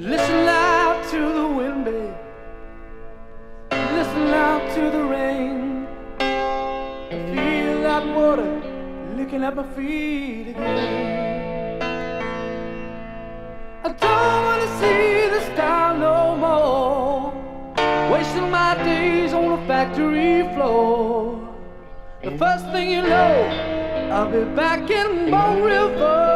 Listen loud to the wind, babe. Listen loud to the rain. Feel that water licking at my feet again. I don't wanna see the star no more. Wasting my days on a factory floor. The first thing you know, I'll be back in Bow River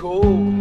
cold.